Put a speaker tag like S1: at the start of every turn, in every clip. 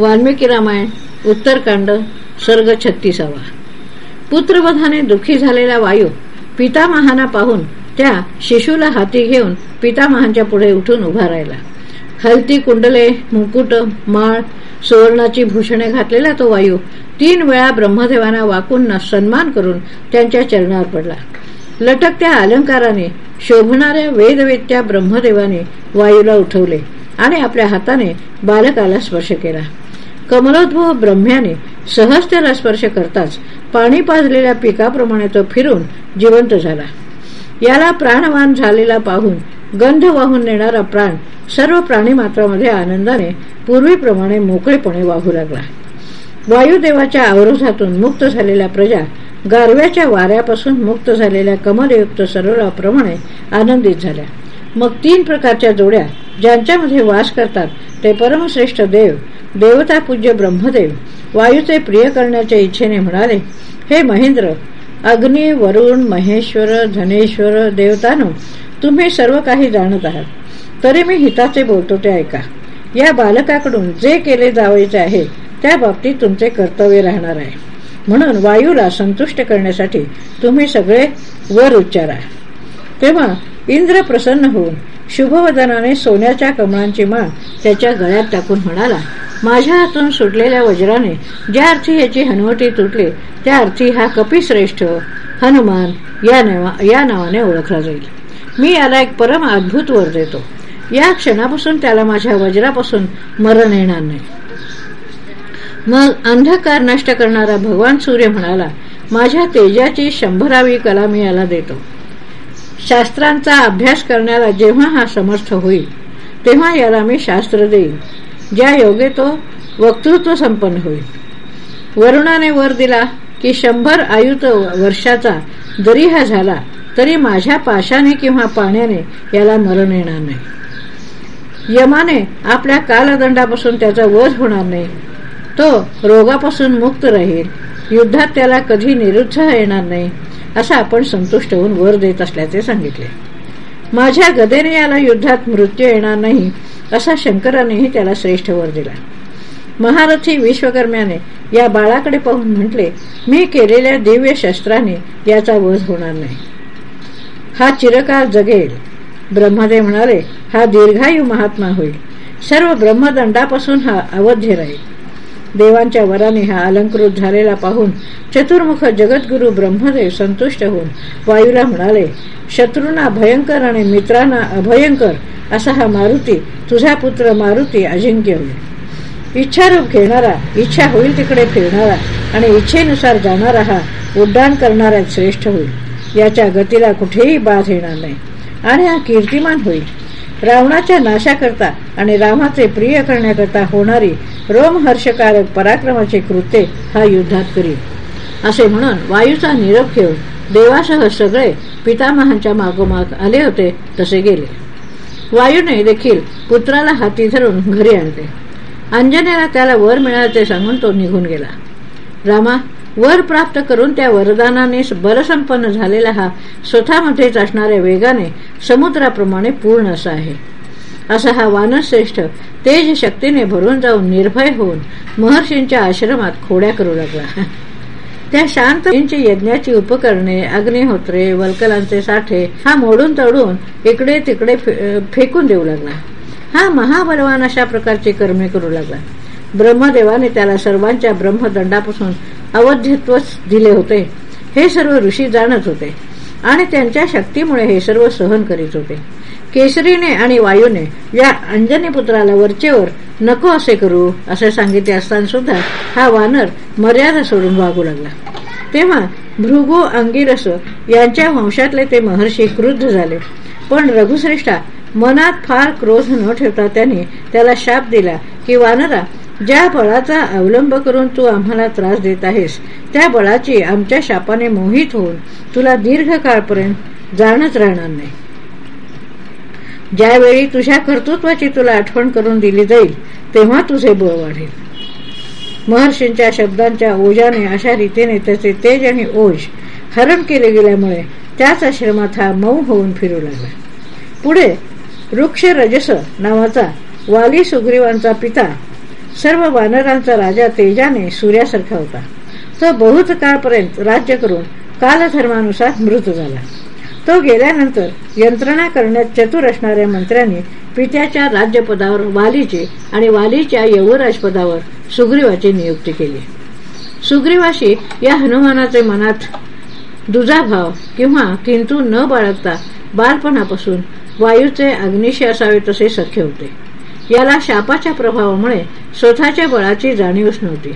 S1: वाल्मिकी रामायण उत्तरकांड सर्ग छत्तीसावा. पुत्रवधाने दुःखी झालेला वायू पितामहाना पाहून त्या शिशूला हाती घेऊन पितामहांच्या पुढे उठून उभा राहिला. हलती कुंडले मुकुट माळ सुवर्णाची भूषणे घातलेला तो वायू तीन वेळा ब्रह्मदेवांना वाकून सन्मान करून त्यांच्या चरणावर पडला. लटकत्या अलंकाराने शोभणाऱ्या वेदवेत्या ब्रह्मदेवाने वायूला उठवले आणि आपल्या हाताने बालकाला स्पर्श केला. कमलोद्भव ब्रह्म्याने सहज त्याला स्पर्श करताच पाणी पाजलेल्या पिकाप्रमाणे तो फिरून जिवंत झाला. याला प्राणवान झालेला पाहून गंध वाहून नेणारा प्राण सर्व प्राणी मात्रामध्ये आनंदाने पूर्वीप्रमाणे मोकळेपणे वाहू लागला. वायुदेवाच्या अवरोधातून मुक्त झालेल्या प्रजा गारव्याच्या वाऱ्यापासून मुक्त झालेल्या कमलयुक्त सरोवराप्रमाणे आनंदित झाल्या. मग तीन प्रकारच्या जोड्या ज्यांच्यामध्ये वास करतात ते परमश्रेष्ठ देव देवता पूज्य ब्रह्मदेव वायूचे प्रिय करण्याच्या इच्छेने म्हणाले हे महेंद्र अग्नी वरुण महेश्वर धनेश्वर देवतानो तुम्ही सर्व काही जाणत आहात. तरी मी हिताचे बोलतो ते ऐका. या बालकाकडून जे केले जावायचे आहे त्या बाबतीत तुमचे कर्तव्य राहणार आहे. म्हणून वायूला संतुष्ट करण्यासाठी तुम्ही सगळे वर उच्चारा. तेव्हा इंद्र प्रसन्न होऊन शुभवदनाने सोन्याच्या कमळांची माळ त्याच्या गळ्यात टाकून म्हणाला माझ्या हातून सुटलेल्या वज्राने ज्या अर्थी याची हनुवटी तुटली त्या अर्थी हा कपिश्रेष्ठ हनुमान या नावा या नावाने ओळखला जाईल. मी याला एक परम अद्भुत वर देतो. या क्षणापासून त्याला माझ्या वज्रापासून मरण येणार नाही. मग अंधकार नष्ट करणारा भगवान सूर्य म्हणाला माझ्या तेजाची शंभरावी कला मी याला देतो. शास्त्रांचा अभ्यास करण्याला जेव्हा हा समर्थ होईल तेव्हा याला मी शास्त्र देईन. ज्या योगे तो वक्तृत्व संपन्न होईल. वरुणाने वर दिला की शंभर आयुत वर्षाचा जरी हा झाला तरी माझ्या पाशाने किंवा पाण्याने याला मरण येणार नाही. यमाने आपल्या कालदंडापासून त्याचा वध होणार नाही. तो रोगापासून मुक्त राहील. युद्धात त्याला कधी निरुत्साह येणार नाही असा आपण संतुष्ट होऊन वर देत असल्याचे सांगितले. माझ्या गदेने याला युद्धात मृत्यू येणार नाही असा शंकरानेही त्याला श्रेष्ठ वर दिला. महारथी विश्वकर्म्याने या बाळाकडे पाहून म्हटले मी केलेल्या दिव्य शस्त्राने याचा वध होणार नाही. हा चिरकाळ जगेल. ब्रह्मदेव म्हणाले हा दीर्घायू महात्मा होईल. सर्व ब्रह्मदंडापासून हा अवध्य राहील. देवांच्या वराने हा अलंकृत झालेला पाहून चतुर्मुख जगद्गुरु ब्रह्मदेव संतुष्ट होऊन वायूला म्हणाले शत्रूंना भयंकर आणि मित्रांना अभयंकर असा हा मारुती तुझा पुत्र मारुती अजिंक्य होईल इच्छारूप घेणारा इच्छा होईल तिकडे फिरणारा आणि इच्छेनुसार जाणारा हा उड्डाण करणारा श्रेष्ठ होईल. याच्या गतीला कुठेही बाध येणार नाही. आणि हा कीर्तिमान होईल. रावणाच्या नाशाकरता आणि रामाचे प्रिय करण्याकरता होणारी रोमहर्षकारक पराक्रमाचे कृत्य हा युद्धात करील. असे म्हणून वायूचा निरोप घेऊन देवासह सगळे पितामहांच्या मागोमाग आले होते तसे गेले. वायूने देखील पुत्राला हाती धरून घरी आणले अंजनेला त्याला वर मिळाल्याचे सांगून तो निघून गेला. रामा वर प्राप्त करून त्या वरदानाने बरसंपन्न झालेला हा स्वतःमध्येच असणाऱ्या वेगाने समुद्राप्रमाणे पूर्ण असा आहे. असा हा वानश्रेष्ठ तेज शक्तीने भरून जाऊन निर्भय होऊन महर्षींच्या आश्रमात खोड्या करू लागला. त्या शांत यज्ञाची उपकरणे अग्निहोत्रे वल्कलांचे साठे हा मोडून तडून इकडे तिकडे फेकून देऊ लागला. हा महाबलवान अशा प्रकारचे कर्मे करू लागला. ब्रह्मदेवाने त्याला सर्वांच्या ब्रह्मदंडापासून अवध्यत्व दिले होते. हे सर्व ऋषी जाणत होते. आणि त्यांच्या शक्तीमुळे हे सर्व सहन करीत होते. केसरीने आणि वायूने या अंजनी पुत्राला वरचेवर नको असे करू असे सांगितले असताना सुद्धा हा वानर मर्यादा सोडून वागू लागला. तेव्हा भृगु अंगिरस यांच्या वंशातले ते महर्षी क्रुद्ध झाले. पण रघुश्रेष्ठा मनात फार क्रोध न ठेवता त्याने त्याला शाप दिला की वानरा ज्या बळाचा अवलंब करून तू आम्हाला त्रास देत आहेस त्या बळाची आमच्या शापाने मोहित होऊन तुला दीर्घकाळपर्यंत जाणच राहणार नाही. ज्यावेळी तुझ्या कर्तृत्वाची तुला आठवण करून दिली जाईल तेव्हा तुझे बळ वाढेल. महर्षींच्या शब्दांच्या ओजाने अशा रीतीने त्याचे तेज आणि ओज हरण केले गेल्यामुळे त्याच आश्रमात हा मऊ होऊन फिरू लागला. पुढे वृक्ष रजस नावाचा वाली सुग्रीवांचा पिता सर्व वानरांचा राजा तेजाने सूर्यासारखा होता. तो बहुत काळपर्यंत राज्य करून कालधर्मानुसार मृत झाला. तो गेल्यानंतर यंत्रणा करण्यात चतुर असणाऱ्या मंत्र्यांनी पित्याच्या राज्यपदावर वालीचे आणि वालीच्या यवराजपदावर सुग्रीवाची नियुक्ती केली. सुग्रीवाशी या हनुमानाचे मनात दुजाभाव किंवा किंतू न बाळगता बालपणापासून वायूचे अग्निशी असावे तसे सख्य होते. याला शापाच्या प्रभावामुळे स्वतःच्या बळाची जाणीवच नव्हती.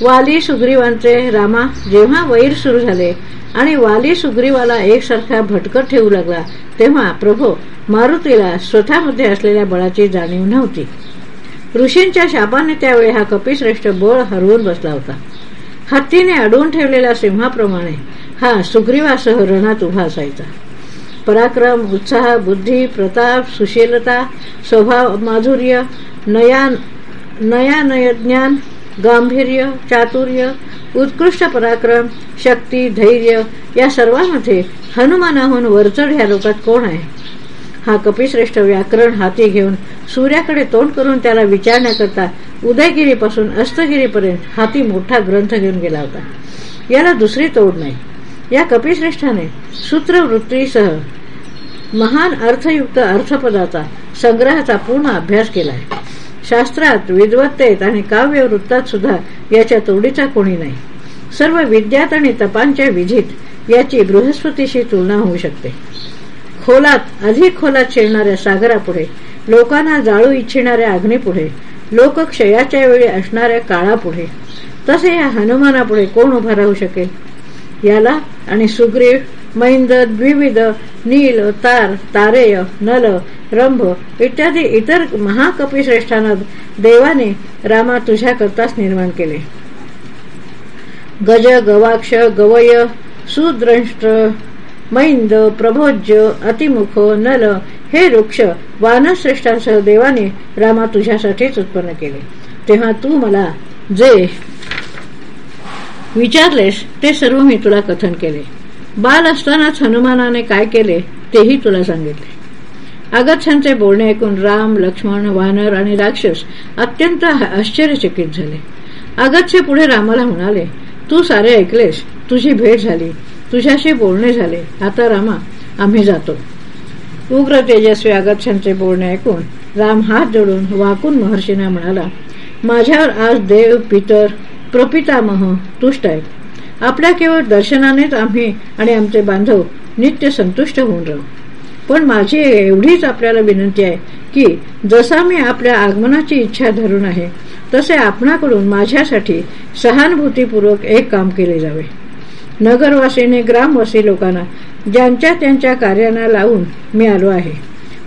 S1: वाली सुग्रीवांचे रामा जेव्हा वैर सुरू झाले आणि वाली सुग्रीवाला एकसारखा भटकत ठेवू लागला तेव्हा प्रभो मारुतीला स्वतःमध्ये असलेल्या बळाची जाणीव नव्हती. ऋषींच्या शापाने त्यावेळी हा कपिश्रेष्ठ बळ हरवून बसला होता. हत्तीने अडवून ठेवलेल्या सिंहाप्रमाणे हा सुग्रीवासह रणात उभा असायचा. पराक्रम उत्साह बुद्धी प्रताप सुशीलता स्वभाव माधुर्य नया नयानयज्ञान गांभीर्य चातुर्य उत्कृष्ट पराक्रम शक्ती धैर्य या सर्वांमध्ये हनुमानाहून वरचढ ह्या लोकात कोण आहे? हा कपिश्रेष्ठ व्याकरण हाती घेऊन सूर्याकडे तोंड करून त्याला विचारण्याकरता उदयगिरीपासून अस्तगिरीपर्यंत हाती मोठा ग्रंथ घेऊन गेला होता. याला दुसरी तोड नाही. या कपिश्रेष्ठाने सूत्रवृत्तीसह महान अर्थयुक्त अर्थपदाचा संग्रहाचा पूर्ण अभ्यास केला आहे शास्त्रात विद्वत्तेत आणि काव्यवृत्तात सुद्धा याच्या तोडीचा कोणी नाही. सर्व विद्यात आणि तपांच्या विधीत याची बृहस्पतीशी तुलना होऊ शकते. खोलात अधिक खोलात शिरणाऱ्या सागरापुढे लोकांना जाळू इच्छिणाऱ्या अग्नीपुढे लोकक्षयाच्या वेळी असणाऱ्या काळापुढे तसे या हनुमानापुढे कोण उभा राहू शकेल? याला आणि सुग्रीव मैंद द्विविध नील तार तारेय नल रंभ इत्यादी इतर महाकपिश्रेष्ठांना देवाने रामा तुझ्याकरताच निर्माण केले गज गवाक्ष गवय सुद्रष्ट मैंद प्रभोज्य अतिमुख नल हे वृक्ष वानश्रेष्ठांसह देवाने रामा तुझ्यासाठीच उत्पन्न केले तेव्हा तू मला जे विचारलेस ते सर्व मी तुला कथन केले बाल असतानाच हनुमानाने काय केले तेही तुला सांगितले. अगच्छांचे बोलणे ऐकून राम लक्ष्मण वानर आणि राक्षस अत्यंत आश्चर्यचकित झाले. अगच्छे पुढे रामाला म्हणाले तू सारे ऐकलेस तुझी भेट झाली तुझ्याशी बोलणे झाले. आता रामा आम्ही जातो. उग्र तेजस्वी अगच्छांचे बोलणे ऐकून राम हात जोडून वाकून महर्षींना म्हणाला माझ्यावर आज देव पितर प्रपितामह तुष्ट आहेत. आपल्या केवळ दर्शनानेच आम्ही आणि आमचे बांधव नित्य संतुष्ट होऊन राहू. पण माझी एवढीच आपल्याला विनंती आहे की जसा मी आपल्या आगमनाची इच्छा धरून आहे तसे आपणाकडून माझ्यासाठी सहानुभूतीपूर्वक एक काम केले जावे. नगरवासीने ग्रामवासी लोकांना ज्यांच्या त्यांच्या कार्यांना लावून मी आलो आहे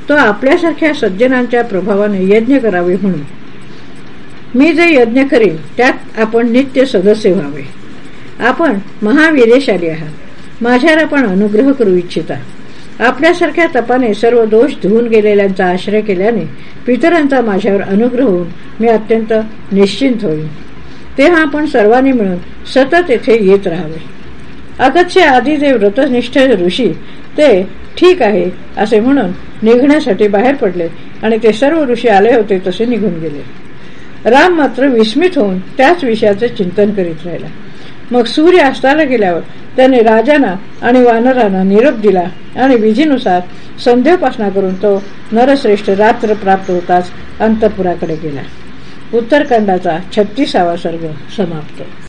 S1: तो आपल्यासारख्या सज्जनांच्या प्रभावाने यज्ञ करावे म्हणून. मी जे यज्ञ करीन त्यात आपण नित्य सदस्य व्हावे. आपण महावीरेशाली आहात. माझ्यावर आपण अनुग्रह करू इच्छिता. आपल्यासारख्या तपाने सर्व दोष धुवून गेलेल्यांचा आश्रय केल्याने पितरांचा माझ्यावर अनुग्रह होऊन मी अत्यंत निश्चिंत होईल तेव्हा आपण सर्वांनी मिळून सतत येथे येत राहावे. अगतचे आधी जे व्रतनिष्ठ ऋषी ते ठीक आहे असे म्हणून निघण्यासाठी बाहेर पडले आणि ते सर्व ऋषी आले होते तसे निघून गेले. राम मात्र विस्मित होऊन त्याच विषयाचे चिंतन करीत राहिला. मग सूर्य अस्ताला गेल्यावर त्याने राजांना आणि वानरांना निरोप दिला आणि विधीनुसार संध्योपासना करून तो नरश्रेष्ठ रात्र प्राप्त होताच अंतपुराकडे गेला. उत्तरखंडाचा छत्तीसावा सर्ग समाप्त.